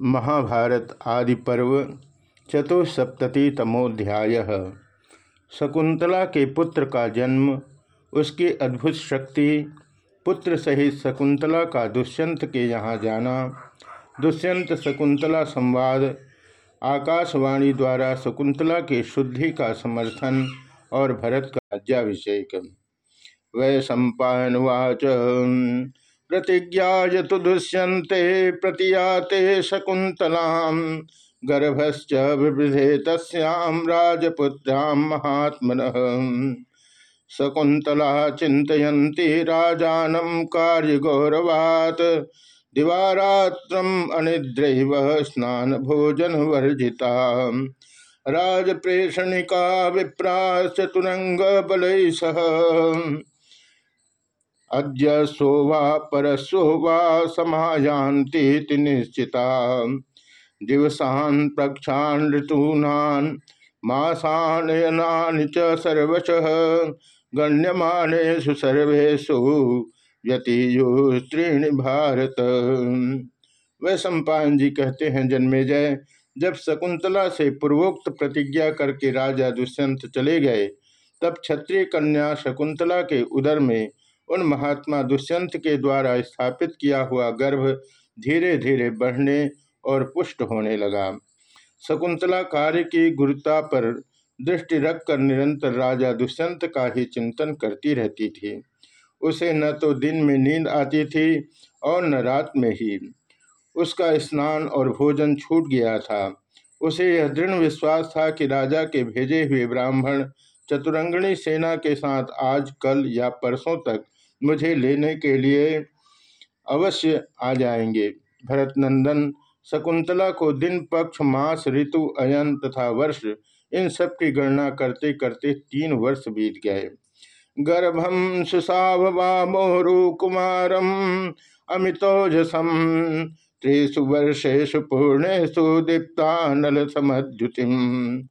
महाभारत आदि पर्व चतुसप्ततितमोध्याय शकुंतला के पुत्र का जन्म, उसकी अद्भुत शक्ति, पुत्र सहित शकुंतला का दुष्यंत के यहाँ जाना, दुष्यंत शकुंतला संवाद, आकाशवाणी द्वारा शकुंतला के शुद्धि का समर्थन और भरत का राज्याभिषेक। वै सम्पावाच प्रतिज्ञा तो दुष्यंते प्रतियाते शकुंतला गर्भश्च विवृधे तस्याम राजपुत्रां महात्मन। शकुंतला चिंतयन्ती राजानं कार्यगौरवात्, दिवारात्रम् अनिद्रैव भोजन वर्जिता राजप्रेषणिका विप्राश्च बल सह। अद्य सो वा परसो वा समायान्ति निश्चिता। दिवसान प्रक्षान ऋतूनान मासानयनानि च सर्वश सर्वेषु यतीयुस्त्रीण भारत। वह सम्पान जी कहते हैं, जन्मे जय। जब शकुंतला से पूर्वोक्त प्रतिज्ञा करके राजा दुष्यंत चले गए, तब क्षत्रिय कन्या शकुंतला के उदर में उन महात्मा दुष्यंत के द्वारा स्थापित किया हुआ गर्भ धीरे धीरे बढ़ने और पुष्ट होने लगा। शकुंतला कार्य की गुरुता पर दृष्टि रखकर निरंतर राजा दुष्यंत का ही चिंतन करती रहती थी। उसे न तो दिन में नींद आती थी और न रात में ही। उसका स्नान और भोजन छूट गया था। उसे यह दृढ़ विश्वास था कि राजा के भेजे हुए ब्राह्मण चतुरंगणी सेना के साथ आज, कल या परसों तक मुझे लेने के लिए अवश्य आ जाएँगे। भरत नंदन शकुंतला को दिन पक्ष, मास, ऋतु, अयन तथा वर्ष, इन सब की गणना करते करते तीन वर्ष बीत गए। गर्भम सुसावमोरु कुमारम, अमितोजसम, त्रिषु वर्षेशु पूर्णेशु दीप्तानल समद्युतिम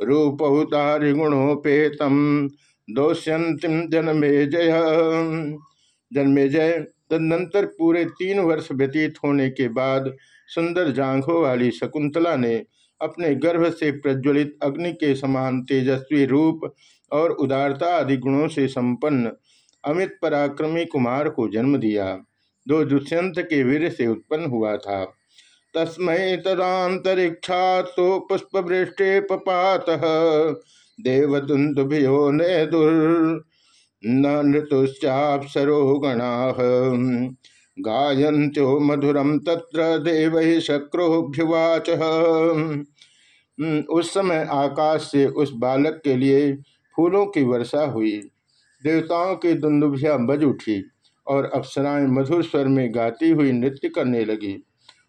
गुणोपेतम दोष्यंतिम जन्मे जय। जन्मे जय, तदनंतर पूरे तीन वर्ष व्यतीत होने के बाद सुंदर जांघों वाली शकुंतला ने अपने गर्भ से प्रज्वलित अग्नि के समान तेजस्वी रूप और उदारता आदि गुणों से संपन्न अमित पराक्रमी कुमार को जन्म दिया। दो दुष्यंत के वीर से उत्पन्न हुआ था। तस्मय तदातरिक्षा तो पुष्प वृष्टि पपात। देवदुन्दुभियो ने दुर् नृतुश्चापसरो गणा गायन्त्यो मधुरम तत्र देव शक्रोभ्युवाच। उस समय आकाश से उस बालक के लिए फूलों की वर्षा हुई। देवताओं की दुंदुभिया बज उठी और अप्सराएँ मधुर स्वर में गाती हुई नृत्य करने लगी।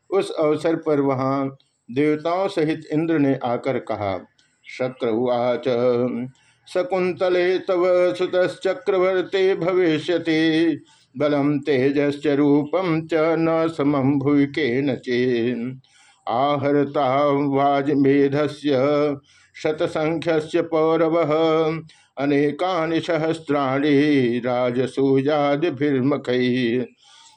उस अवसर पर वहाँ देवताओं सहित इंद्र ने आकर कहा शक्र उवाच शकुंतले तव सुतश्चक्रवर्ते भविष्य बलम तेजश्च रूपम च न समम भूय के नचेन आहरता वाजमेधस्य शतसंख्य पौरव। अनेकानि सहस्राणि राजसूयादिभिर्मख।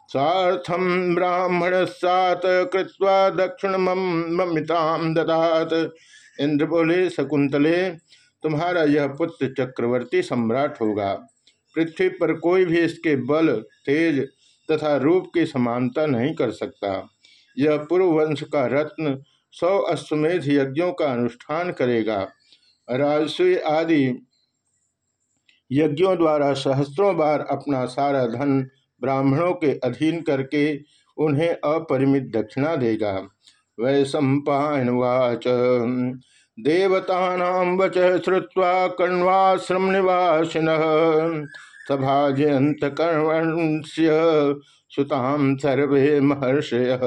स्वार्थम ब्राह्मण सात कृत्वा दक्षिण ममिताम ददात। इंद्र बोले शकुंतले, तुम्हारा यह पुत्र चक्रवर्ती सम्राट होगा। पृथ्वी पर कोई भी इसके बल, तेज तथा रूप की समानता नहीं कर सकता। यह पूर्व वंश का रत्न सौ अश्वमेध यज्ञों का अनुष्ठान करेगा। राजस्वी आदि यज्ञों द्वारा सहस्त्रों बार अपना सारा धन ब्राह्मणों के अधीन करके उन्हें अपरिमित दक्षिणा देगा। वै सम्पावाच देवता वच श्रुवा कण्वाश्रम निवासिन सभाजयंत कर्मण्य सुताम सर्वे महर्षय।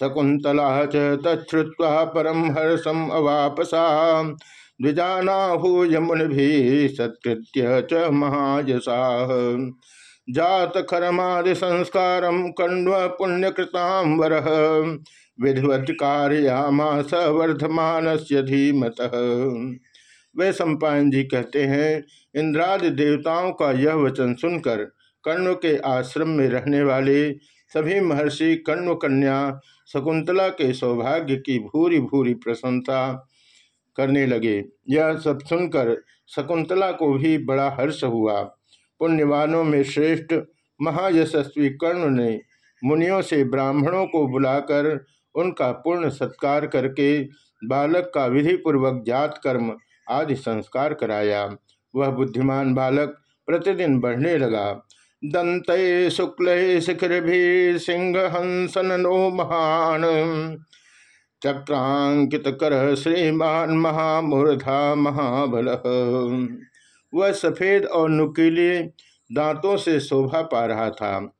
शकुंतला तछ्रुवा परम हर्षम अवापसा। द्विजानाहूय मुनि सत्कृत्य च महायसा। जात संस्कार कण्व पुण्यकृतां वर। विधिवत कार्यामास वर्धमान से धीमत। वे सम्पायन जी कहते हैं, इंद्रादि देवताओं का यह वचन सुनकर कर्ण के आश्रम में रहने वाले सभी महर्षि कर्ण कन्या शकुंतला के सौभाग्य की भूरी भूरी प्रशंसा करने लगे। यह सब सुनकर शकुंतला को भी बड़ा हर्ष हुआ। पुण्यवानों में श्रेष्ठ महायशस्वी कर्ण ने मुनियों से ब्राह्मणों को बुलाकर उनका पूर्ण सत्कार करके बालक का विधिपूर्वक जात, कर्म आदि संस्कार कराया। वह बुद्धिमान बालक प्रतिदिन बढ़ने लगा। दंत शुक्ल शिखर भी सिंह हंसन नो महान। चक्रांकित कर श्रीमान महामूर्धा महाबल। वह सफ़ेद और नुकीले दांतों से शोभा पा रहा था।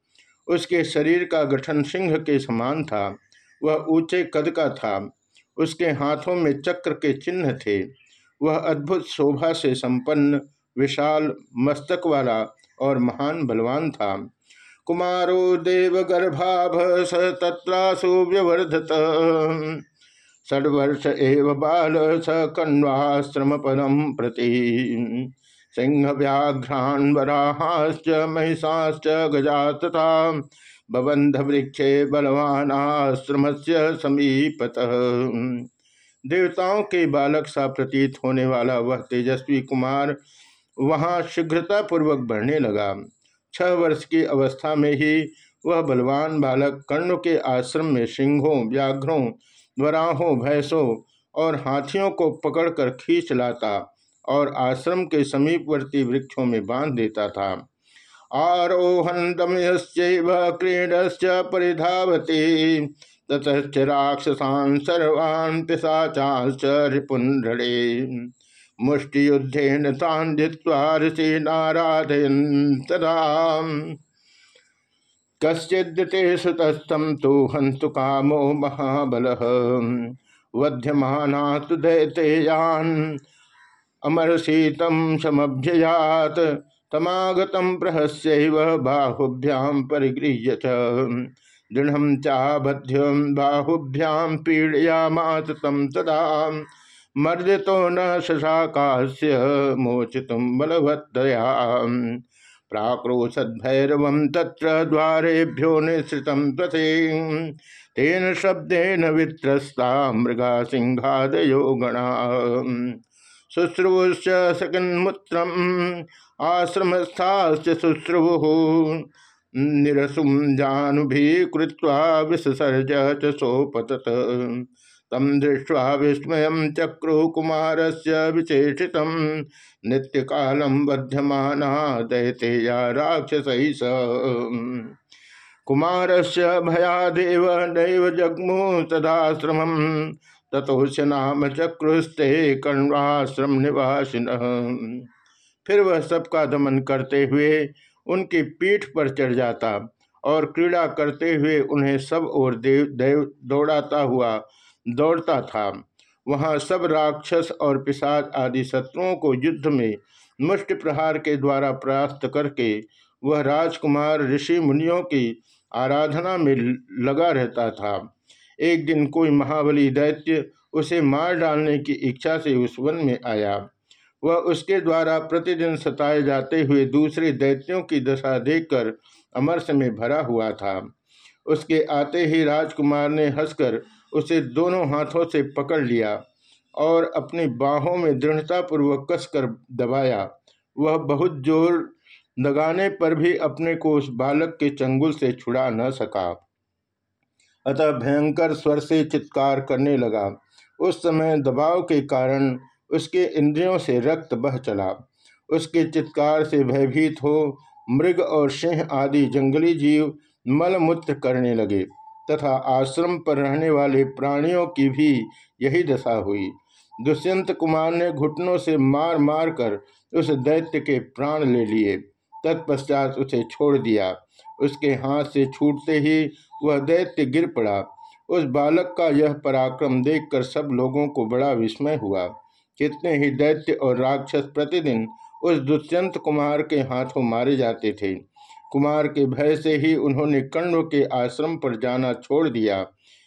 उसके शरीर का गठन सिंह के समान था। वह ऊँचे कद का था। उसके हाथों में चक्र के चिन्ह थे। वह अद्भुत शोभा से संपन्न, विशाल मस्तक वाला और महान बलवान था। कुमारो देव गर्भाभ स तत्रासु व्यवर्धत। षड्वर्ष एव बाल स कण्वाश्रम पदम प्रति। सिंह व्याघ्रान वराहाश्च महिषाश्च गजा तथा बबंध वृक्षे बलवान आश्रम से समीपत। देवताओं के बालक सा प्रतीत होने वाला वह तेजस्वी कुमार वहाँ शीघ्रतापूर्वक बढ़ने लगा। छह वर्ष की अवस्था में ही वह बलवान बालक कर्ण के आश्रम में सिंहों, व्याघ्रों, वराहों, भैंसों और हाथियों को पकड़कर खींच लाता और आश्रम के समीपवर्ती वृक्षों में बाँध देता था। आरोहन दमयश्चैव क्रीडश्च परिधावती। ततश्च राक्षसान सर्वान् पिशाचांश्च रिपुण्डे मुष्टियुद्धेन तान् जित्वा ऋषीनाराधयन् तदा। कश्चिद्यते सुतस्थं तु हन्तु कामो महाबलः। वध्यमानास्तु दैतेयान् अमरशीतम समभ्ययात। तमागतम प्रहस्य बाहुभ्याम परिगृह्य दृढ़ चाबध्यम बाहुभ्याम पीड़यामात तम तदा मर्दितो न शशाकास्य मोचित बलवत्तया। प्राक्रोशद्भैरव तत्र द्वारेभ्यो निश्रित पथे तेन शब्देन वित्रस्ता मृगा सिंहादयो गणा सकन्मुत्रम आश्रमस्थाश्च शुश्रुवु। निरसुम जानुभि कृत्वा विससर्ज तम दृष्ट्वा विस्मय चक्रु कुमार से विशेषित। नित्य कालम बध्यमाना दैतेया राक्षस कुमार से भयादेव नैव जग्मु तदाश्रम तथोश नाम चक्रुस्ते कण्वाश्रम निवासिन फिर वह सबका दमन करते हुए उनकी पीठ पर चढ़ जाता और क्रीड़ा करते हुए उन्हें सब और देव देव दौड़ाता हुआ दौड़ता था। वहाँ सब राक्षस और पिशाच आदि शत्रुओं को युद्ध में मुष्ट प्रहार के द्वारा प्रास्त करके वह राजकुमार ऋषि मुनियों की आराधना में लगा रहता था। एक दिन कोई महाबली दैत्य उसे मार डालने की इच्छा से उस वन में आया। वह उसके द्वारा प्रतिदिन सताए जाते हुए दूसरे दैत्यों की दशा देखकर अमरस में भरा हुआ था। उसके आते ही राजकुमार ने हंसकर उसे दोनों हाथों से पकड़ लिया और अपनी बाहों में दृढ़तापूर्वक कसकर दबाया। वह बहुत ज़ोर लगाने पर भी अपने को उस बालक के चंगुल से छुड़ा न सका। अतः भयंकर स्वर से चित्कार करने लगा। उस समय दबाव के कारण उसके इंद्रियों से रक्त बह चला। उसके चित्कार से भयभीत हो, मृग और सिंह आदि जंगली जीव मलमूत्र करने लगे तथा आश्रम पर रहने वाले प्राणियों की भी यही दशा हुई। दुष्यंत कुमार ने घुटनों से मार मार कर उस दैत्य के प्राण ले लिए। तत्पश्चात उसे छोड़ दिया। उसके हाथ से छूटते ही वह दैत्य गिर पड़ा। उस बालक का यह पराक्रम देखकर सब लोगों को बड़ा विस्मय हुआ। कितने ही दैत्य और राक्षस प्रतिदिन उस दुष्यंत कुमार के हाथों मारे जाते थे। कुमार के भय से ही उन्होंने कर्ण के आश्रम पर जाना छोड़ दिया।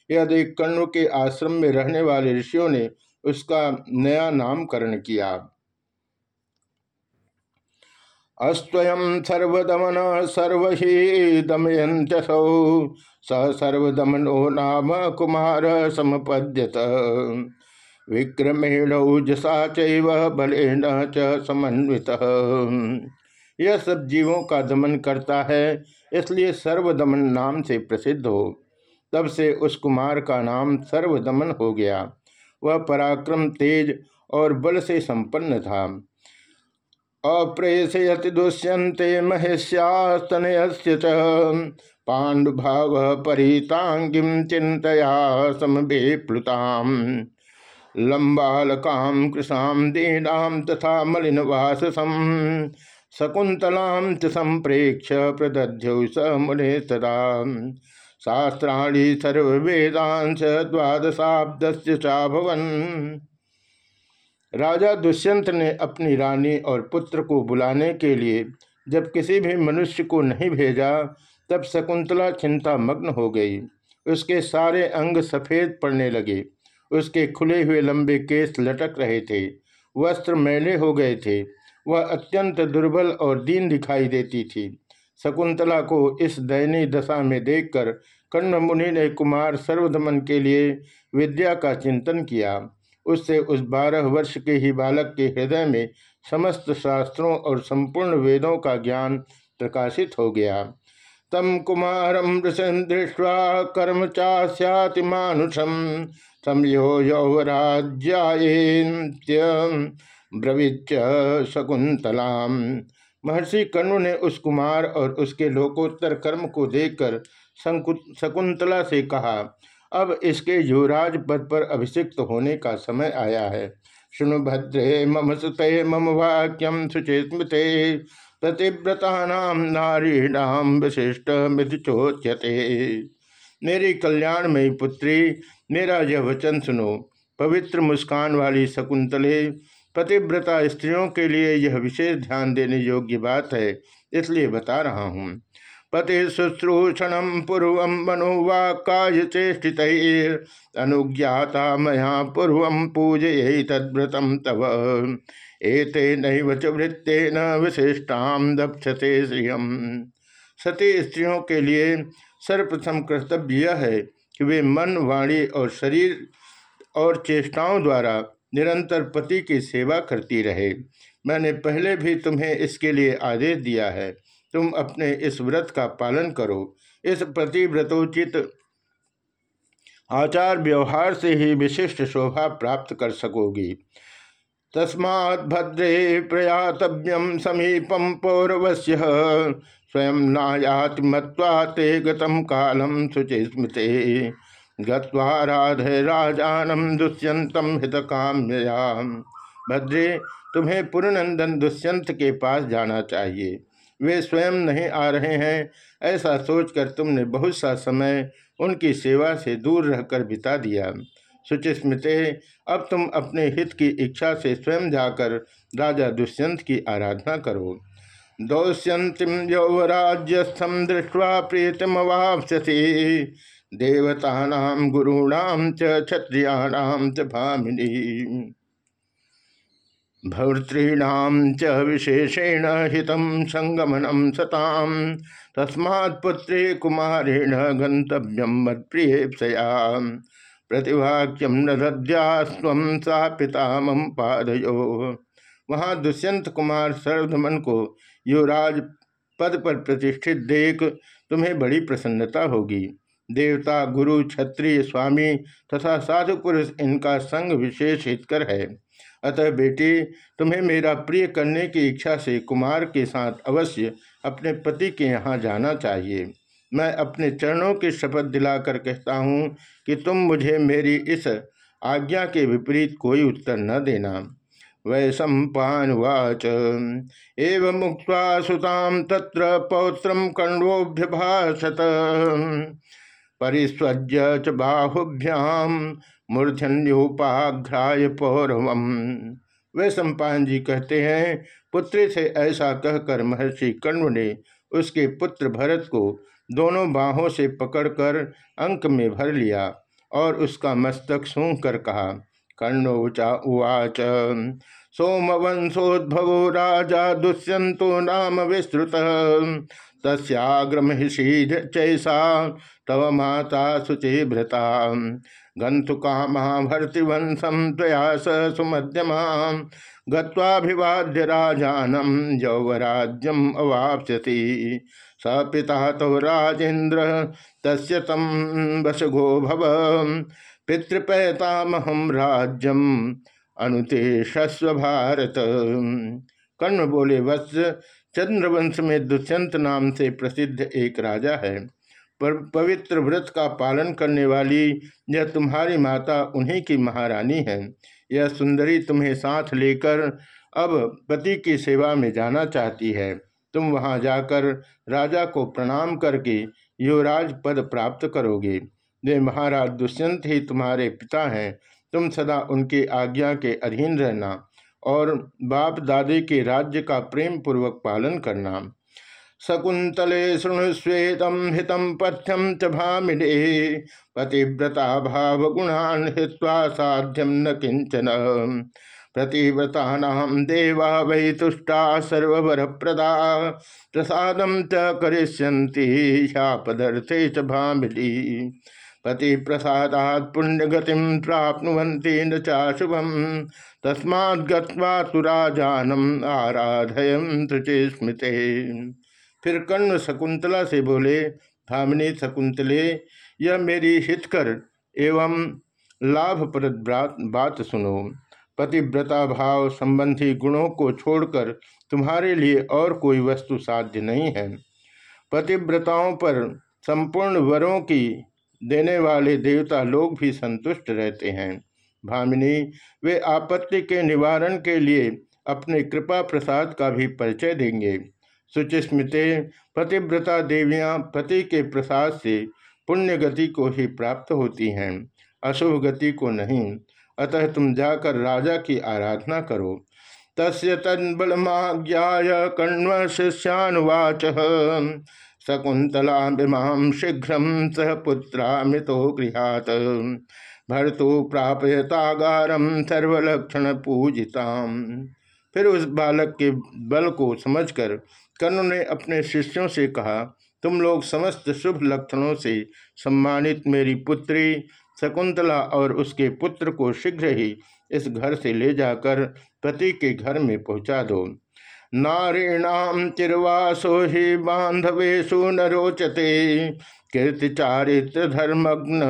देख कण्व के आश्रम में रहने वाले ऋषियों ने उसका नया नामकरण किया। अस्वयं सर्वदमन सर्वही दमयंत्यसौ सर्वदमनो नाम कुमार समपद्यत। विक्रमेणौजसा चैव बलेन च समन्वित। यह सब जीवों का दमन करता है, इसलिए सर्वदमन नाम से प्रसिद्ध हो। तब से उस कुमार का नाम सर्वदमन हो गया। वह पराक्रम, तेज और बल से संपन्न था। अप्रेषयति दुष्यंते महेश्यास्तनय पाण्डुभाव परितांगिम चिंतया समबेप्लुताम लंबालकाम कृषाम दीनाम तथा मलिनवाससम शकुंतलां च संप्रेक्ष प्रदध्यौ स मुने तदा शास्त्राणी सर्वेदांश द्वादशाब्दस्य चाभवन राजा दुष्यंत ने अपनी रानी और पुत्र को बुलाने के लिए जब किसी भी मनुष्य को नहीं भेजा, तब शकुंतला चिंता मग्न हो गई। उसके सारे अंग सफ़ेद पड़ने लगे। उसके खुले हुए लंबे केस लटक रहे थे। वस्त्र मैले हो गए थे। वह अत्यंत दुर्बल और दीन दिखाई देती थी। शकुंतला को इस दयनीय दशा में देखकर कर्ण मुनि ने कुमार सर्वदमन के लिए विद्या का चिंतन किया। उससे उस बारह वर्ष के ही बालक के हृदय में समस्त शास्त्रों और संपूर्ण वेदों का ज्ञान प्रकाशित हो गया। तम कुमारम दृष्टवा कर्म चास्याति मानुषम समयो यौवराज्याय ब्रवीच शकुंतलाम महर्षि कण्व ने उस कुमार और उसके लोकोत्तर कर्म को देखकर शकुंतला से कहा, अब इसके युवराज पद पर अभिषिक्त होने का समय आया है। शुनु भद्रे मम सुत मम वाक्यम सुचेस्मृते प्रतिव्रता नारीणाम विशिष्ट मृदचोच्यते मेरी कल्याणमयी पुत्री, मेरा यह वचन सुनो। पवित्र मुस्कान वाली शकुंतले, पतिव्रता स्त्रियों के लिए यह विशेष ध्यान देने योग्य बात है, इसलिए बता रहा हूँ। पति शुश्रूषण पूर्व मनोवाक्य चेष्टित, अनुज्ञाता मया पूर्व पूजय तद्व्रतम तव। एते नैव च वृत्तेन विशिष्टाम दक्षते श्रियम। सती स्त्रियों के लिए सर्वप्रथम कर्तव्य यह है कि वे मन, वाणी और शरीर और चेष्टाओं द्वारा निरंतर पति की सेवा करती रहे। मैंने पहले भी तुम्हें इसके लिए आदेश दिया है। तुम अपने इस व्रत का पालन करो। इस प्रतिव्रतोचित आचार व्यवहार से ही विशिष्ट शोभा प्राप्त कर सकोगी। तस्मा भद्रे प्रयातव्यम समीपम पौरवश्य स्वयं नायाति मत्वा ते गतम कालम शुचि स्मृति गत्वाराधे राजानम दुष्यंतम हित काम्यया भद्रे, तुम्हें पुरनंदन दुष्यंत के पास जाना चाहिए। वे स्वयं नहीं आ रहे हैं, ऐसा सोचकर तुमने बहुत सा समय उनकी सेवा से दूर रहकर बिता दिया। सुचिस्मृते अब तुम अपने हित की इच्छा से स्वयं जाकर राजा दुष्यंत की आराधना करो। दौष्यंतिम यौवराज्यस्थम दृष्टवा प्रीतमवापसी देवता गुरूणाम च क्षत्रियाणाम च भामिनी भर्तॄणाम च विशेषेण हितम संगमनम सताम। तस्मात्पुत्रे कुमारेण गंतव्यम मत्प्रियेप्सया प्रतिवाक्यम न दद्यास्व सा पिता मम पादयो। वहाँ दुष्यंत कुमार सर्वधमन को युवराज पद पर प्रतिष्ठित देख तुम्हें बड़ी प्रसन्नता होगी। देवता, गुरु, क्षत्रिय, स्वामी तथा साधु पुरुष इनका संग विशेष हितकर है। अतः बेटी, तुम्हें मेरा प्रिय करने की इच्छा से कुमार के साथ अवश्य अपने पति के यहाँ जाना चाहिए। मैं अपने चरणों की शपथ दिलाकर कहता हूँ कि तुम मुझे मेरी इस आज्ञा के विपरीत कोई उत्तर न देना। वै सम्पावाच एवं मुक्त सुताम तत्र पौत्रम कण्वोभ्यभाषत परिस्वज्य च बाहुभ्याम मूर्धन्योपाघ्राय पौरवम। वे सम्पान जी कहते हैं, पुत्री से ऐसा कहकर महर्षि कण्व ने उसके पुत्र भरत को दोनों बाहों से पकड़कर अंक में भर लिया और उसका मस्तक सूंघ कर कहा कर्णोचा उवाच। सोमवंशोद्भव राजा दुष्यंतो नाम विस्तृत। तस्याग्रमहिषी चैसा, तव माता शुचि भृता। गंतु कामा भर्तिवंशम त्वया स सुमध्यमा। गत्वाभिवाद्य राजानम यौवराज्यम अवाप्स्यति। स पिता तो राजेन्द्र, तस्य तम वसगो भव। पितृपैतामहम राज्यम अनुतेषस्व भारत। कर्ण बोले वत्स चंद्रवंश में दुष्यंत नाम से प्रसिद्ध एक राजा है। पर पवित्र व्रत का पालन करने वाली यह तुम्हारी माता उन्हीं की महारानी है। यह सुंदरी तुम्हें साथ लेकर अब पति की सेवा में जाना चाहती है। तुम वहाँ जाकर राजा को प्रणाम करके युवराज पद प्राप्त करोगे। वे महाराज दुष्यंत ही तुम्हारे पिता हैं, तुम सदा उनकी आज्ञा के अधीन रहना और बाप दादे के राज्य का प्रेम पूर्वक पालन करना। शकुंतले शृणुस्वेदम हितम पथ्यम च भामिने, पतिव्रता भाव गुणान हित्वा साध्यम न किंचन प्रतिव्रता देवा वै तुष्टा सर्वर प्रदा प्रसाद च करिष्यन्ति शापदर्थे च भामिली पति प्रसादात पुण्यगति प्राप्नुवन्ति न चाशुभम तस्मात्वासुराजानम आराधयम तुचे स्मृते फिर कर्ण शकुंतला से बोले भामिनी शकुंतले, यह मेरी हितकर एवं लाभप्रद बात सुनो। पतिव्रता भाव संबंधी गुणों को छोड़कर तुम्हारे लिए और कोई वस्तु साध्य नहीं है। पतिव्रताओं पर संपूर्ण वरों की देने वाले देवता लोग भी संतुष्ट रहते हैं। भामिनी, वे आपत्ति के निवारण के लिए अपने कृपा प्रसाद का भी परिचय देंगे। सुचिस्मृते, पतिव्रता देवियाँ पति के प्रसाद से पुण्य गति को ही प्राप्त होती हैं अशुभ गति को नहीं। अतः तुम जाकर राजा की आराधना करो। तस्य तन्बलमाज्ञा कण्व शिष्यानुवाच शकुंतला विमां शीघ्र सह पुत्रामृतो गृहात। भर्तु प्रापयतागारम सर्वलक्षण पूजिता फिर उस बालक के बल को समझकर कर्ण ने अपने शिष्यों से कहा, तुम लोग समस्त शुभ लक्षणों से सम्मानित मेरी पुत्री शकुंतला और उसके पुत्र को शीघ्र ही इस घर से ले जाकर पति के घर में पहुँचा दो। नारीणाम चिर्वासो ही बांधवेशु न रोचते कीर्ति चारित्र धर्मग्न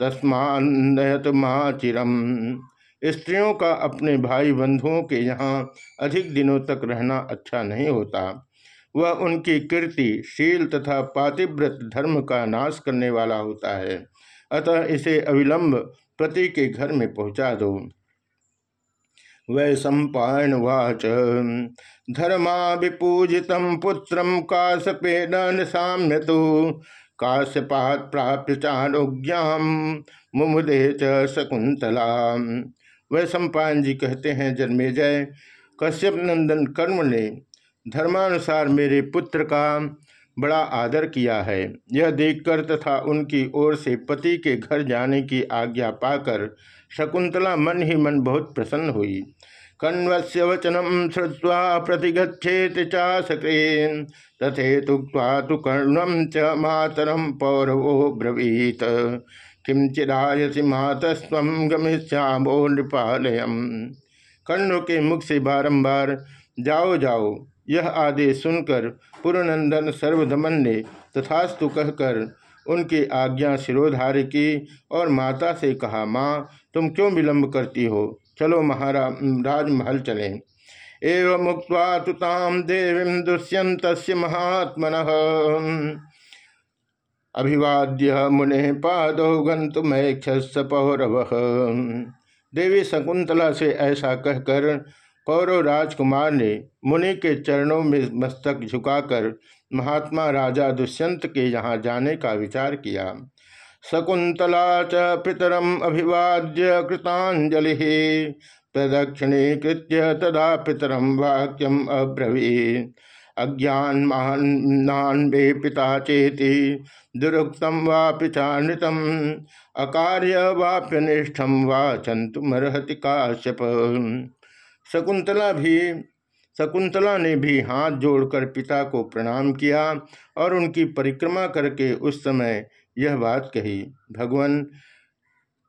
तस्मात माचिरम स्त्रियों का अपने भाई बंधुओं के यहाँ अधिक दिनों तक रहना अच्छा नहीं होता। वह उनकी कीर्ति, शील तथा पातिव्रत धर्म का नाश करने वाला होता है। अतः इसे अविलंब पति के घर में पहुँचा दो। वै सम्पावाच धर्मा विपूजित पुत्र काश्यपेन निशाम्य तो काश्यपात प्राप्य मुमुदे च शकुंतला वह सम्पायन जी कहते हैं, जन्मे जय। कश्यप नंदन कर्म ने धर्मानुसार मेरे पुत्र का बड़ा आदर किया है। यह देखकर तथा उनकी ओर से पति के घर जाने की आज्ञा पाकर शकुंतला मन ही मन बहुत प्रसन्न हुई। कण्वस्य वचनम श्रुवा प्रतिगछेत चाशक्रेन तथे तुक्वा तो कर्णम च मातरम पौरवो ब्रवीत। किम मातस्व गमिष्यामो नृपालयम। कर्ण के मुख से बारंबार, जाओ जाओ, यह आदेश सुनकर पुरनंदन सर्वधमन ने तथास्तु कहकर उनकी आज्ञा शिरोधार्य की और माता से कहा, माँ तुम क्यों विलंब करती हो? चलो महाराज राजमहल चले। एवं तुताम देवी दुष्यंत महात्मन। अभिवाद्य मुने पादो गंतुमैक्षपौरव देवी शकुंतला से ऐसा कहकर पौरव राजकुमार ने मुनि के चरणों में मस्तक झुकाकर महात्मा राजा दुष्यंत के यहाँ जाने का विचार किया। शकुंतला च पितरम अभिवाद्य कृतांजलि प्रदक्षिणी कृत्य तदा पितरम वाक्यम अब्रवी अज्ञान महान वे पिता चेति दुरुक्तम वा पितानृतम अकार्य वाप्यनिष्ठम वा चंतुमर्हति काश्यप। शकुंतला भी शकुंतला ने भी हाथ जोड़कर पिता को प्रणाम किया और उनकी परिक्रमा करके उस समय यह बात कही, भगवान,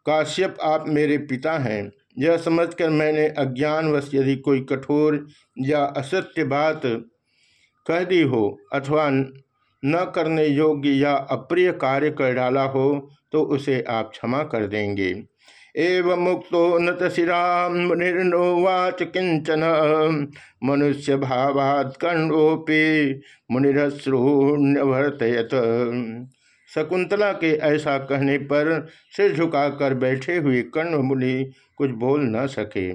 काश्यप आप मेरे पिता हैं। यह समझकर मैंने अज्ञानवश यदि कोई कठोर या असत्य बात कह दी हो, अथवा न करने योग्य या अप्रिय कार्य कर डाला हो तो उसे आप क्षमा कर देंगे। एवं मुक्तो नत मुनिर्नोवाच किंचन। मनुष्य भावात कर्णोपि मुनिश्रूण्यवर्तयत शकुंतला के ऐसा कहने पर सिर झुकाकर बैठे हुए कर्ण मुनि कुछ बोल न सके।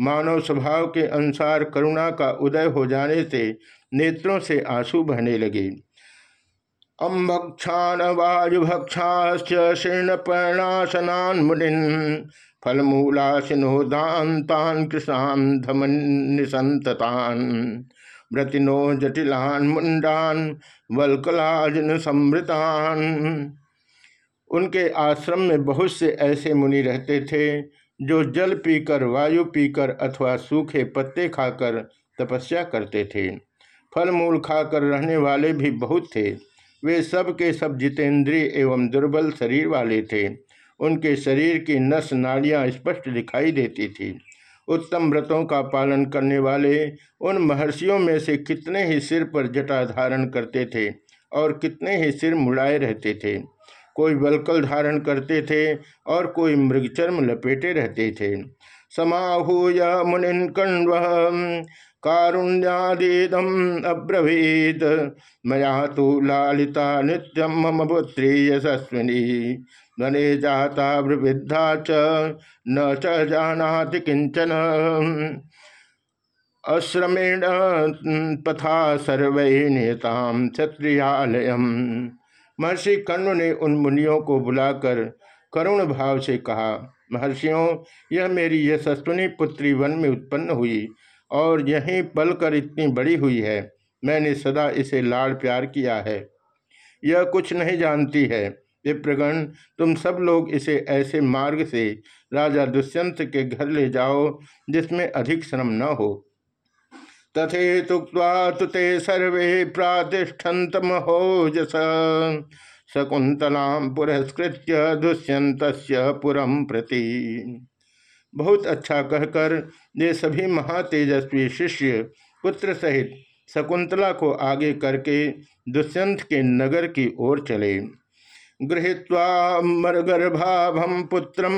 मानव स्वभाव के अनुसार करुणा का उदय हो जाने से नेत्रों से आँसू बहने लगे। अम्भक्षान वायुभक्षाश्च शीर्णपर्णासनान् मुनिन् फलमूलाशिनो दान्तान् कृशान् धमनिसन्ततान् व्रतिनो जटिलान मुंडान वल्कलाजन समृतान उनके आश्रम में बहुत से ऐसे मुनि रहते थे, जो जल पीकर, वायु पीकर अथवा सूखे पत्ते खाकर तपस्या करते थे। फल मूल खाकर रहने वाले भी बहुत थे। वे सब के सब जितेंद्रिय एवं दुर्बल शरीर वाले थे। उनके शरीर की नस नाड़ियाँ स्पष्ट दिखाई देती थी। उत्तम व्रतों का पालन करने वाले उन महर्षियों में से कितने ही सिर पर जटा धारण करते थे और कितने ही सिर मुड़ाए रहते थे। कोई बलकल धारण करते थे और कोई मृगचर्म लपेटे रहते थे। समाहूय मुनिन कण्व कारुण्यादीदम अब्रवीत मया तो लालिता नित्यम मम पुत्री यशस्विनी। धने जाता वृद्धा च, न च जानाति किंचन अश्रमेण पथा सर्व नेताम क्षत्रियालय। महर्षि कर्ण ने उन मुनियों को बुलाकर करुण भाव से कहा, महर्षियों, यह यश यशस्विनी पुत्री वन में उत्पन्न हुई और यहीं पलकर इतनी बड़ी हुई है। मैंने सदा इसे लाड़ प्यार किया है। यह कुछ नहीं जानती है। विप्रगण तुम सब लोग इसे ऐसे मार्ग से राजा दुष्यंत के घर ले जाओ, जिसमें अधिक श्रम न हो। तथे तुक्वा तुते सर्वे प्रातिष्ठन्त महोजस। शकुंतला पुरस्कृत दुष्यंत पुरम प्रति। बहुत अच्छा कहकर ये सभी महातेजस्वी शिष्य पुत्र सहित शकुंतला को आगे करके दुष्यंत के नगर की ओर चले। गृहीत्वा मरगर्भाभम पुत्र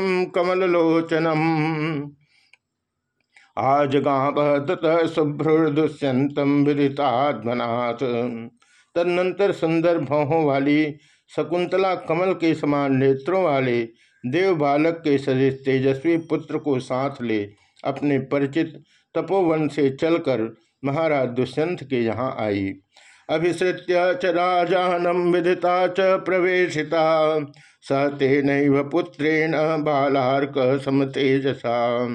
आज गावत शुभ्र दुष्यंतम विदितात्मनाथ तदनंतर सुंदर भौहों वाली शकुंतला कमल के समान नेत्रों वाले देव बालक के सदस्य तेजस्वी पुत्र को साथ ले अपने परिचित तपोवन से चलकर महाराज दुष्यंत के यहाँ आई। अभिश्रित्य च राजानम विदिता च प्रवेशिता। सहते नैव पुत्रेण बालार्क समतेजसा।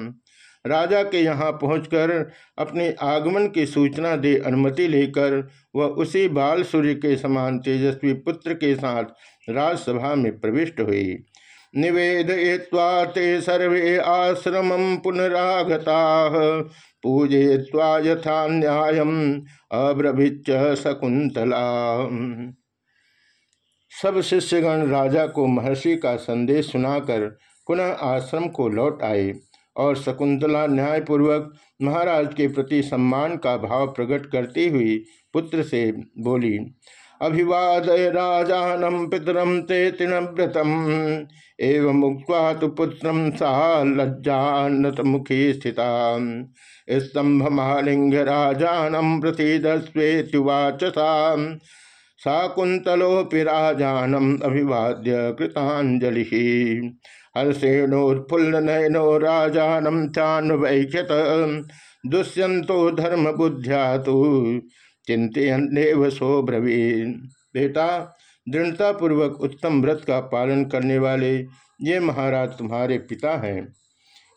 राजा के यहाँ पहुंचकर अपने आगमन की सूचना दे अनुमति लेकर वह उसी बाल सूर्य के समान तेजस्वी पुत्र के साथ राजसभा में प्रविष्ट हुई। निवेदय्वा ते सर्वे आश्रम पुनरागता। पूजय्वा यथा न्याय अब्रभिच शकुंतला सब शिष्यगण राजा को महर्षि का संदेश सुनाकर पुनः आश्रम को लौट आए और शकुंतला न्यायपूर्वक महाराज के प्रति सम्मान का भाव प्रकट करती हुई पुत्र से बोली अभिवादय राजानम पितरम ते तृणव्रतम एवं मुक्वा तो पुत्र सा लज्जानत मुखी स्थिता स्तंभ महालिंग राजानम प्रथिदस्वेत्युवाच सा शाकुंतलोपि राजानम अभिवाद्य कृतांजलि हर्षेणोत्फुल्ल नयनो चान्वैक्षत दुष्यंतो धर्म बुद्ध्या तो चिंतन सो ब्रवीन बेटा, दृढ़तापूर्वक उत्तम व्रत का पालन करने वाले ये महाराज तुम्हारे पिता हैं।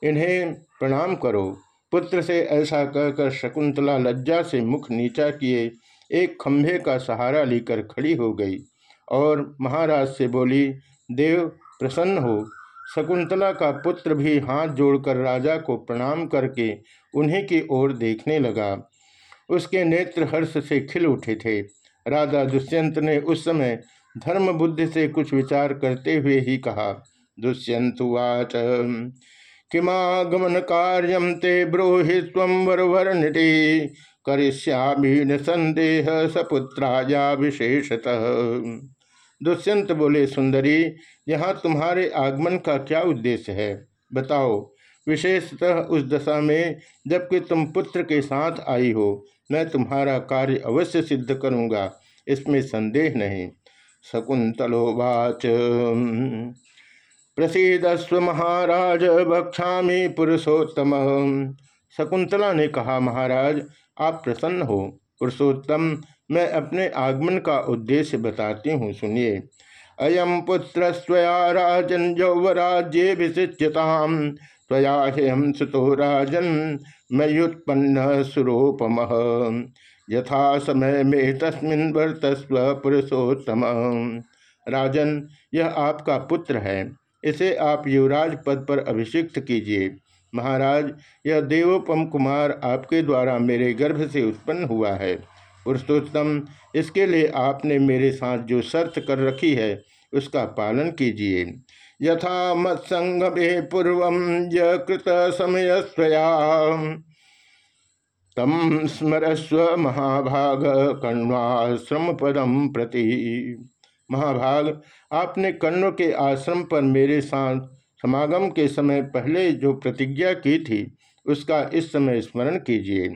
इन्हें प्रणाम करो। पुत्र से ऐसा कहकर शकुंतला लज्जा से मुख नीचा किए एक खंभे का सहारा लेकर खड़ी हो गई और महाराज से बोली, देव, प्रसन्न हो। शकुंतला का पुत्र भी हाथ जोड़कर राजा को प्रणाम करके उन्हीं की ओर देखने लगा। उसके नेत्र हर्ष से खिल उठे थे। राजा दुष्यंत ने उस समय धर्म बुद्धि से कुछ विचार करते हुए ही कहा दुष्यंतुवाच किमागमन कार्यम ते ब्रोहि स्व वरवर निटी करिष्यामी न संदेह सपुत्राया विशेषतः। दुष्यंत बोले, सुंदरी, यहाँ तुम्हारे आगमन का क्या उद्देश्य है? बताओ। विशेषतः उस दशा में जबकि तुम पुत्र के साथ आई हो मैं तुम्हारा कार्य अवश्य सिद्ध करूँगा, इसमें संदेह नहीं। शकुंतलोवाच। प्रसिदस्व महाराज भक्षा पुरुषोत्तम। शकुंतला ने कहा, महाराज, आप प्रसन्न हो। पुरुषोत्तम, मैं अपने आगमन का उद्देश्य बताती हूँ, सुनिए। अयम पुत्र स्वया राजन यौवराज्ये विशिष्यताम। त्वया हम सुतो राजन मयुत्पन्न सुरूपम यथा समय में तस्मिन वर्तस्व पुरुषोत्तम। राजन, यह आपका पुत्र है। इसे आप युवराज पद पर अभिषिक्त कीजिए। महाराज, यह देवोपम कुमार आपके द्वारा मेरे गर्भ से उत्पन्न हुआ है। पुरुषोत्तम, इसके लिए आपने मेरे साथ जो शर्त कर रखी है, उसका पालन कीजिए। यथा मत्संगमे पूर्व कृत समय स्वया तम स्मरस्व महाभाग कर्णाश्रम पदम प्रति। महाभाग, आपने कर्ण के आश्रम पर मेरे साथ समागम के समय पहले जो प्रतिज्ञा की थी, उसका इस समय स्मरण कीजिए।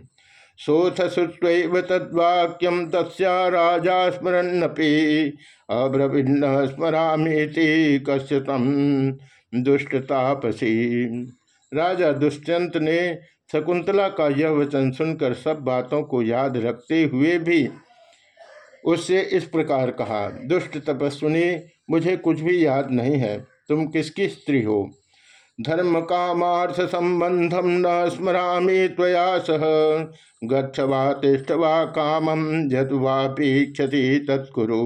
सोथ श्रुत्व तद्वाक्यम तस्या राजा स्मरन्नपि अब्रवीन्न स्मरामीति कश्यतम दुष्टतापसी। राजा दुष्यंत ने शकुंतला का यह वचन सुनकर सब बातों को याद रखते हुए भी उससे इस प्रकार कहा, दुष्ट तपस्विनी, मुझे कुछ भी याद नहीं है। तुम किसकी स्त्री हो? धर्म कामार्थ संबंधम न स्मरा त्वया सह। गच्छ वा तिष्ठ वा कामम क्षति तत्कुरु।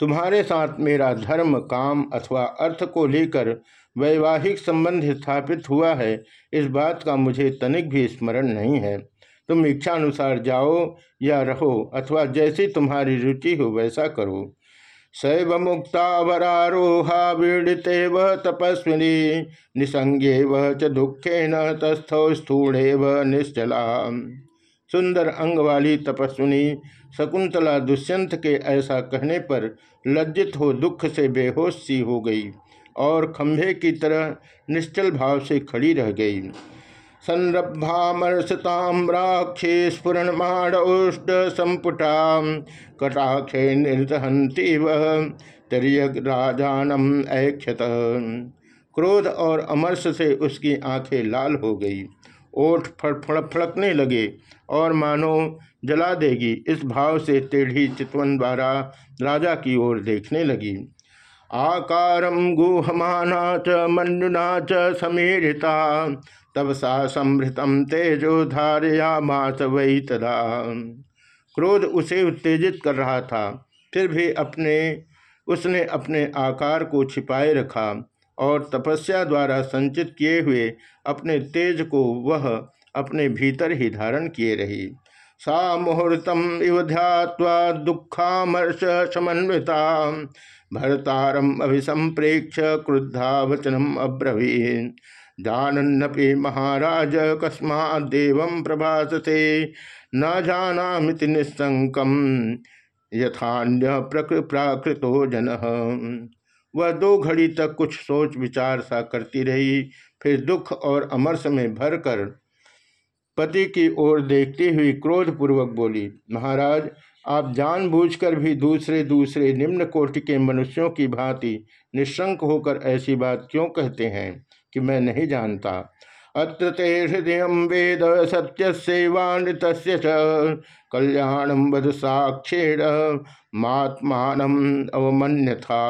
तुम्हारे साथ मेरा धर्म, काम अथवा अर्थ को लेकर वैवाहिक संबंध स्थापित हुआ है, इस बात का मुझे तनिक भी स्मरण नहीं है। तुम इच्छा अनुसार जाओ या रहो, अथवा जैसी तुम्हारी रुचि हो वैसा करो। शैव मुक्तावरारोहा वीड़िते वह तपस्विनी निसंगे वह च दुखे न तस्थौ स्थूणे वह निश्चला। सुंदर अंग वाली तपस्विनी, शकुंतला दुष्यंत के ऐसा कहने पर लज्जित हो दुख से बेहोश सी हो गई और खंभे की तरह निश्चल भाव से खड़ी रह गई। संरभामर्षताम्राक्षे स्फुरणमाणौष्ट संपुटा कटाक्षे निर्दहंती वह राजानम ऐक्षत। क्रोध और अमर्ष से उसकी आँखें लाल हो गई। ओठ फड़कने लगे और मानो जला देगी। इस भाव से टेढ़ी चितवन द्वारा राजा की ओर देखने लगी। आकारम गुहमाना च मंडुना च समीरिता। तब सा संभृतम तेजो धारया मास वही तदा। क्रोध उसे उत्तेजित कर रहा था, फिर भी अपने, उसने अपने आकार को छिपाए रखा और तपस्या द्वारा संचित किए हुए अपने तेज को वह अपने भीतर ही धारण किए रही। सा मुहूर्तम इव ध्यात्वा दुखामर्ष समन्विता। भरतारम अभिसंप्रेक्ष क्रुद्धा वचनम अब्रवीन जानन्नपि महाराज कस्मा देव प्रभासते, न जाना निस्संकम यथान्य प्रकृ प्राकृतो जन। वह दो घड़ी तक कुछ सोच विचार सा करती रही, फिर दुख और अमरस में भर कर पति की ओर देखती हुई क्रोधपूर्वक बोली, महाराज, आप जानबूझकर भी दूसरे दूसरे निम्न कोटि के मनुष्यों की भांति निशंक होकर ऐसी बात क्यों कहते हैं? कि मैं नहीं जानता। अत्र ते हृदय वेद सत्य सेवानृत कल्याण वध साक्षेण महात्मान अवमन्य था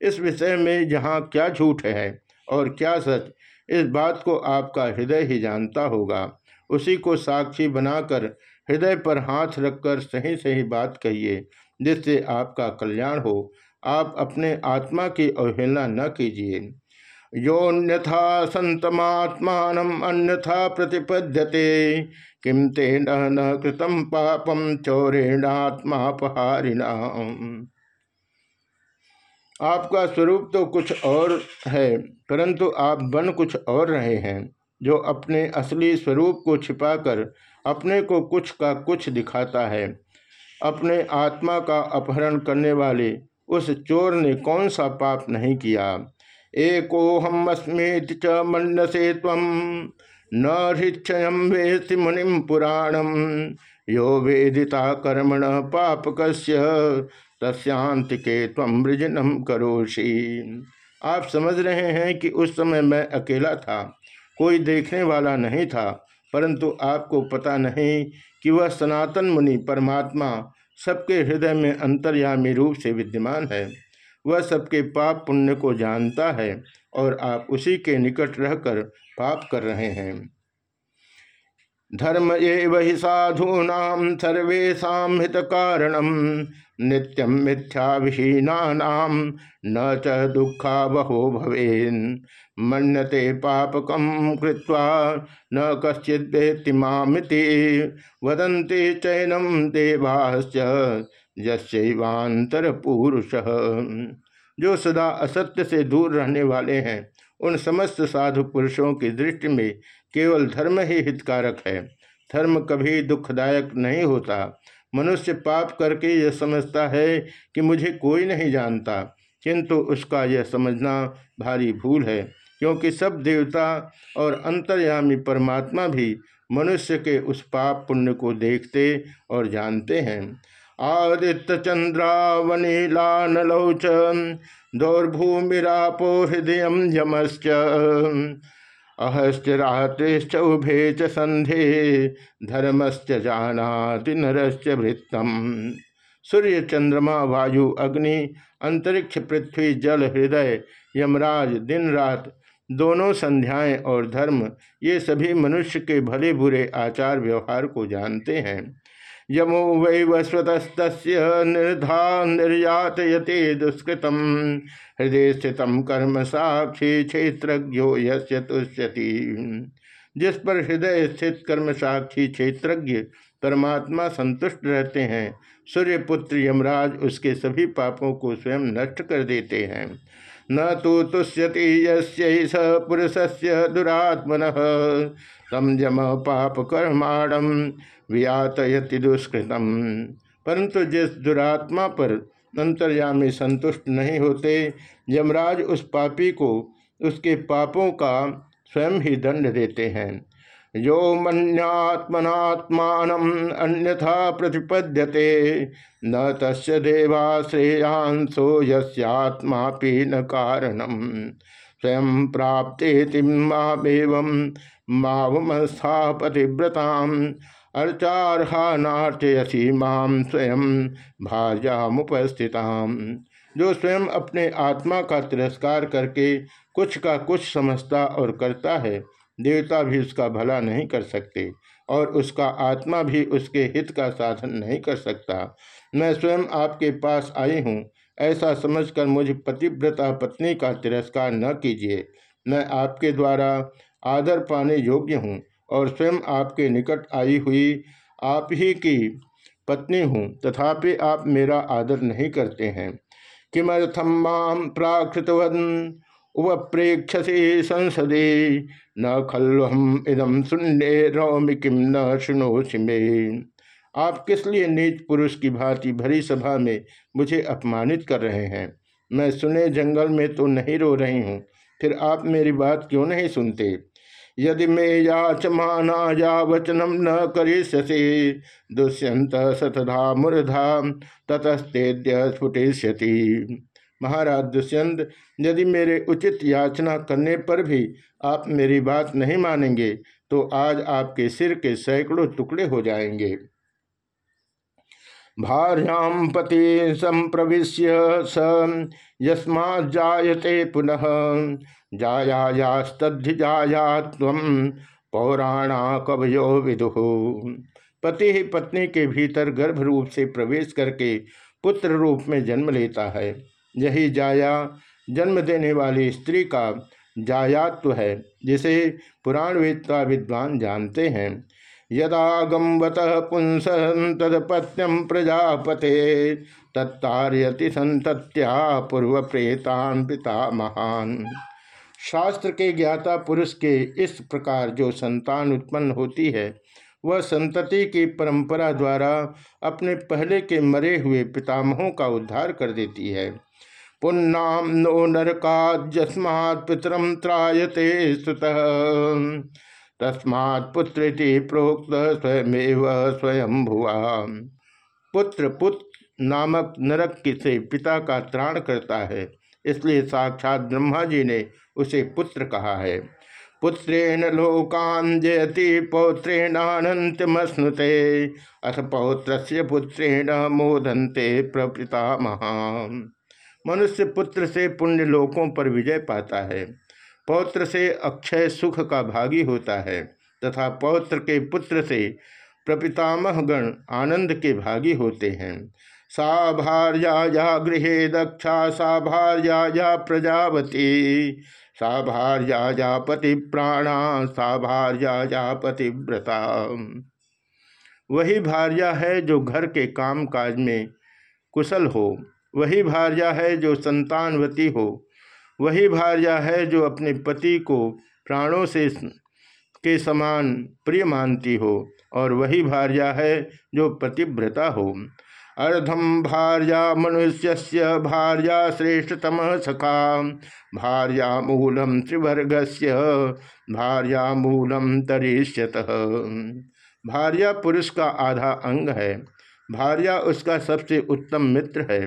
इस विषय में जहाँ क्या झूठ है और क्या सच इस बात को आपका हृदय ही जानता होगा। उसी को साक्षी बनाकर हृदय पर हाथ रखकर सही सही बात कहिए, जिससे आपका कल्याण हो। आप अपने आत्मा की अवहेलना न कीजिए। योन्यथा संतमात्मान अन्यथा प्रतिपद्यते। किम तेन न कृतम पापम चौरेणात्मापहारिणा आपका स्वरूप तो कुछ और है, परंतु आप बन कुछ और रहे हैं, जो अपने असली स्वरूप को छिपाकर अपने को कुछ का कुछ दिखाता है। अपने आत्मा का अपहरण करने वाले उस चोर ने कौन सा पाप नहीं किया? एको हम अस्मेत च मनसे तम न वेस्ति मुनिम पुराणम यो वेदिता कर्मण पापकस्य तस्यांतिके तम वृजनम करोषि। आप समझ रहे हैं कि उस समय मैं अकेला था, कोई देखने वाला नहीं था, परंतु आपको पता नहीं कि वह सनातन मुनि परमात्मा सबके हृदय में अंतर्यामी रूप से विद्यमान है। वह सबके पाप पुण्य को जानता है और आप उसी के निकट रहकर पाप कर रहे हैं। धर्म वही साधूना सर्वेशा हित कारणम नित्यम मिथ्या विहीना न च दुखा बहो भवेन। मन्यते पापकम कृत्वा न कश्चिदेति मामिति, वदन्ति चैनम देवाश्च यस्वांतर पुरुष जो सदा असत्य से दूर रहने वाले हैं, उन समस्त साधु पुरुषों की दृष्टि में केवल धर्म ही हितकारक है। धर्म कभी दुखदायक नहीं होता। मनुष्य पाप करके यह समझता है कि मुझे कोई नहीं जानता, किंतु उसका यह समझना भारी भूल है, क्योंकि सब देवता और अंतर्यामी परमात्मा भी मनुष्य के उस पाप पुण्य को देखते और जानते हैं। आदित्य चंद्रावनीलानलौच दौर्भूमिरापो हृदय यमश्च। अहश्च उभे च संधे धर्मश्च जानाति नरश्च वृत्तम। सूर्य चंद्रमा वायु, अग्नि, अंतरिक्ष, पृथ्वी, जल, हृदय, यमराज दिन रात दोनों संध्याएँ और धर्म, ये सभी मनुष्य के भले बुरे आचार व्यवहार को जानते हैं। यमो वै वस्वतस्त निर्धा निर्यातयते दुष्कृत हृदय स्थित कर्म साक्षी यश्यति जिस पर हृदय स्थित कर्म साक्षी क्षेत्रज्ञ परमात्मा संतुष्ट रहते हैं, सूर्यपुत्र यमराज उसके सभी पापों को स्वयं नष्ट कर देते हैं। न तो तुष्यति यश पुरुष से दुरात्मन। तम जम पाप कर्माणम, व्यातयति दुष्कृतम। परंतु जिस दुरात्मा पर अंतर्यामी संतुष्ट नहीं होते, यमराज उस पापी को उसके पापों का स्वयं ही दंड देते हैं। यो मन्यात्मनात्मान अन्यथा प्रतिपद्यते, न तस् देवाश्रेयांसो यस्यात्मा न कारणम। स्वयं प्राप्ते मामेवं मावमस्थापतिव्रताम अर्चारहानार्चयसी माम स्वयं भार्यामुपस्थिताम। जो स्वयं अपने आत्मा का तिरस्कार करके कुछ का कुछ समझता और करता है, देवता भी उसका भला नहीं कर सकते और उसका आत्मा भी उसके हित का साधन नहीं कर सकता। मैं स्वयं आपके पास आई हूँ, ऐसा समझकर मुझे पतिव्रता पत्नी का तिरस्कार न कीजिए। मैं आपके द्वारा आदर पाने योग्य हूँ और स्वयं आपके निकट आई हुई आप ही की पत्नी हूँ, तथापि आप मेरा आदर नहीं करते हैं। किमर्थम माम प्राकृतवन? उपप्रेक्षसे संसदे। न खल्वम इदम सुन्ने, रौमि किम न शुणोषि में। आप किस लिए नीच पुरुष की भांति भरी सभा में मुझे अपमानित कर रहे हैं? मैं सुने जंगल में तो नहीं रो रही हूँ, फिर आप मेरी बात क्यों नहीं सुनते? यदि मे याचमाना या वचनम न करिष्यसे दुष्यंत सतधा मूर्धा ततस्तेद्य स्फुटिष्यति। महाराज दुष्यंत, यदि मेरे उचित याचना करने पर भी आप मेरी बात नहीं मानेंगे तो आज आपके सिर के सैकड़ों टुकड़े हो जाएँगे। भार्याम पति संप्रविश्य स यस्मा जायते पुनः। जायायास्तद्धि जाया पौराणा कवयो विदु। पति ही पत्नी के भीतर गर्भ रूप से प्रवेश करके पुत्र रूप में जन्म लेता है। यही जाया जन्म देने वाली स्त्री का जायात्व है, जिसे पुराण वेदता विद्वान जानते हैं। यदागम्बत पुंस तदपत्यम प्रजापते, तत्तारयति संतत्या पूर्व प्रेतान पिता महान। शास्त्र के ज्ञाता पुरुष के इस प्रकार जो संतान उत्पन्न होती है, वह संतति की परंपरा द्वारा अपने पहले के मरे हुए पितामहों का उद्धार कर देती है। पुन्नाम नो नरकास्मात् पितरम त्रायते सुत तस्मात् पुत्र प्रोक्त स्वयमेव स्वयं भुआ पुत्र पुत्र नामक नरक से पिता का त्राण करता है, इसलिए साक्षात ब्रह्मा जी ने उसे पुत्र कहा है। पुत्रेण लोकान जयति पौत्रेणानंतमश्नुते अथ पौत्र पुत्रेण मोदंते प्रपिता महान। मनुष्य पुत्र से पुण्य लोकों पर विजय पाता है। पौत्र से अक्षय सुख का भागी होता है तथा पौत्र के पुत्र से प्रपितामह गण आनंद के भागी होते हैं। सा भार्या गृह दक्षा, सा भार्या प्रजावती सा भार्या या पति प्राणा सा भार्या पतिव्रता। वही भार्या है जो घर के काम काज में कुशल हो, वही भार्या है जो संतानवती हो, वही भार्या है जो अपने पति को प्राणों से, के समान प्रिय मानती हो, और वही भार्या है जो पतिव्रता हो। अर्धम भार्या मनुष्य भार्या श्रेष्ठतम सखा। भार्या मूलम त्रिवर्ग से भार्या मूलम तरिष्यत। भार्या पुरुष का आधा अंग है, भार्या उसका सबसे उत्तम मित्र है।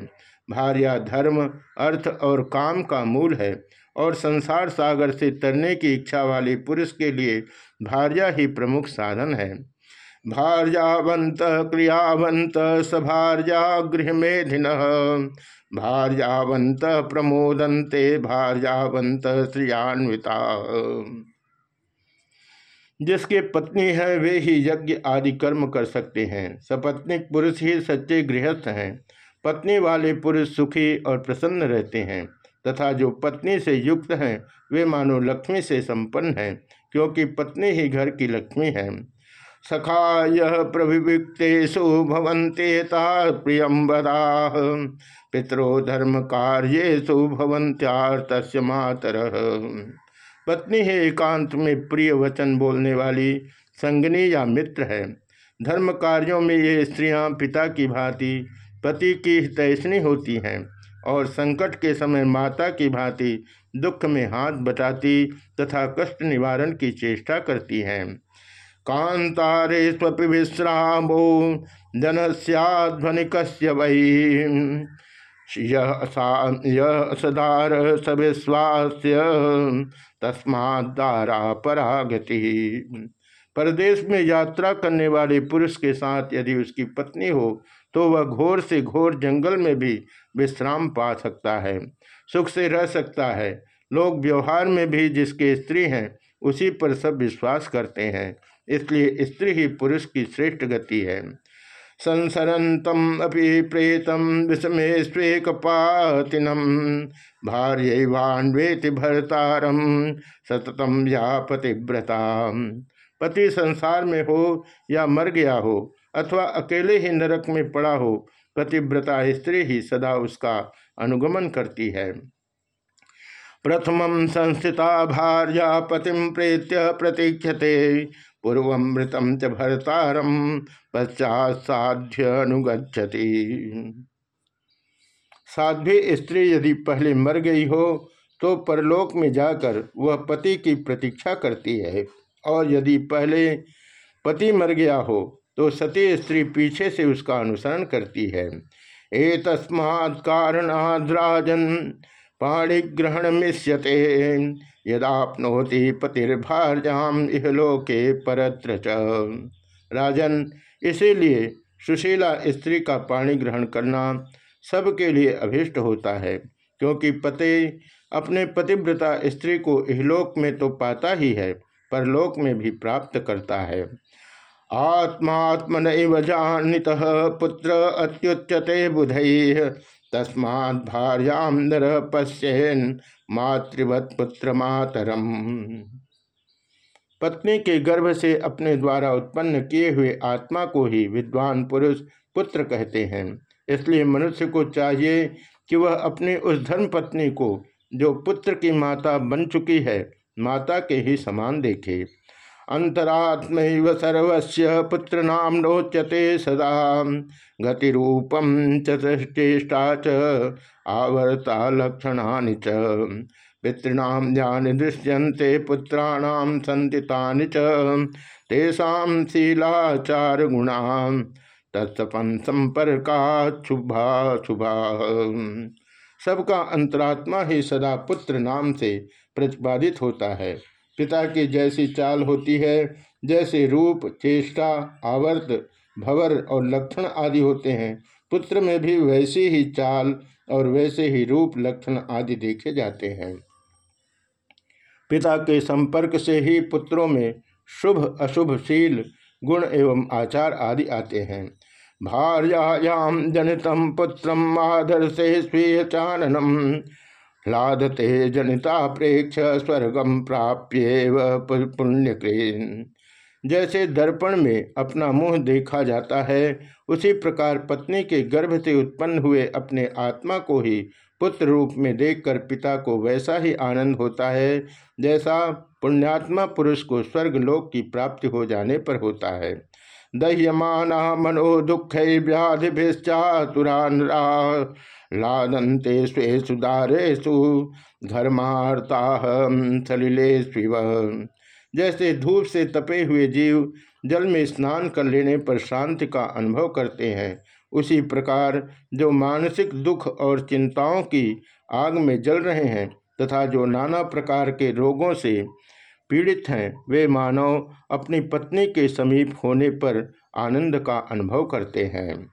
भार्या धर्म, अर्थ और काम का मूल है और संसार सागर से तरने की इच्छा वाले पुरुष के लिए भार्या ही प्रमुख साधन है। भार्यावंत क्रियावंत सभार्या गृह मेधिन भार्यावंत प्रमोदंते भार्यावंत श्रियान्विता। जिसके पत्नी है, वे ही यज्ञ आदि कर्म कर सकते हैं। सपत्निक पुरुष ही सच्चे गृहस्थ हैं। पत्नी वाले पुरुष सुखी और प्रसन्न रहते हैं। तथा जो पत्नी से युक्त हैं, वे मानो लक्ष्मी से संपन्न हैं, क्योंकि पत्नी ही घर की लक्ष्मी है। सखा, यह प्रभिविक्तेषु भवन्तेता प्रियम वदा पितरो धर्म कार्येशु भवंत्यार्थ मातर। पत्नी है एकांत में प्रिय वचन बोलने वाली संगनी या मित्र है। धर्म कार्यों में ये स्त्रियाँ पिता की भांति, पति की हितैषणी होती हैं और संकट के समय माता की भांति दुख में हाथ बटाती तथा कष्ट निवारण की चेष्टा करती हैं। कांतारे विश्रामो जनस्याध्वनिक वही यह सदार तस्मादारा परागति। परदेश में यात्रा करने वाले पुरुष के साथ यदि उसकी पत्नी हो तो वह घोर से घोर जंगल में भी विश्राम पा सकता है, सुख से रह सकता है। लोग व्यवहार में भी जिसके स्त्री हैं, उसी पर सब विश्वास करते हैं। इसलिए स्त्री ही पुरुष की श्रेष्ठ गति है। संसरतम अपि प्रेतम विषमे स्वेकपातिनम भार्यवान्वेति भरतारम सततम या पतिव्रता पति संसार में हो या मर गया हो अथवा अकेले ही नरक में पड़ा हो, पतिव्रता स्त्री ही सदा उसका अनुगमन करती है। प्रथम संस्थिता भार्या पतिम प्रेत्य प्रतीक्षते। पूर्व मृतम च भरतारम पश्चात साध्य अनुगछति साध्वी स्त्री यदि पहले मर गई हो तो परलोक में जाकर वह पति की प्रतीक्षा करती है। और यदि पहले पति मर गया हो तो सती स्त्री पीछे से उसका अनुसरण करती है। ए तस्मात् कारणाद्राजन पाणिग्रहण मिश्यते यदापनोति पतिर्भार्याम इहलोके परत्र राजन, इसीलिए सुशीला स्त्री का पाणी ग्रहण करना सबके लिए अभिष्ट होता है, क्योंकि पति अपने पतिव्रता स्त्री को इहलोक में तो पाता ही है परलोक में भी प्राप्त करता है। आत्मात्मन जानित पुत्र अत्युच्यते बुध तस्मा भार्याम नर पश्यन मातृवत पुत्र मातरम पत्नी के गर्भ से अपने द्वारा उत्पन्न किए हुए आत्मा को ही विद्वान पुरुष पुत्र कहते हैं। इसलिए मनुष्य को चाहिए कि वह अपनी उस धर्म पत्नी को, जो पुत्र की माता बन चुकी है, माता के ही समान देखे। अंतरात्म सर्वस्व पुत्र नाम नोच्यते सदा। गतिरूपम चेष्टा च आवर्ता लक्षणा च। पितृणाम ज्ञान दृश्यंते पुत्राणाम संतितानि च। शीलाचार गुणा तत्सपन संपर्का शुभा शुभा। सबका अंतरात्मा ही सदा पुत्र नाम से प्रतिपादित होता है। पिता की जैसी चाल होती है, जैसे रूप, चेष्टा, आवर्त, भवर और लक्षण आदि होते हैं। पुत्र में भी वैसी ही चाल और वैसे ही रूप, लक्षण आदि देखे जाते हैं। पिता के संपर्क से ही पुत्रों में शुभ, अशुभ, शील, गुण एवं आचार आदि आते हैं। भार्यायाम जनितम पुत्रम आदर से स्वीय चाननम लादते जनिता प्रेक्ष स्वर्गम प्राप्य पुण्य जैसे दर्पण में अपना मुँह देखा जाता है, उसी प्रकार पत्नी के गर्भ से उत्पन्न हुए अपने आत्मा को ही पुत्र रूप में देखकर पिता को वैसा ही आनंद होता है, जैसा पुण्यात्मा पुरुष को स्वर्ग लोक की प्राप्ति हो जाने पर होता है। दह्यमाना मनो दुख व्याधिभिश्चातुरान लादंते स्वेशु दारेशु धर्मार्ता सलिलेस्विव जैसे धूप से तपे हुए जीव जल में स्नान कर लेने पर शांति का अनुभव करते हैं, उसी प्रकार जो मानसिक दुख और चिंताओं की आग में जल रहे हैं तथा जो नाना प्रकार के रोगों से पीड़ित हैं। वे मानव अपनी पत्नी के समीप होने पर आनंद का अनुभव करते हैं।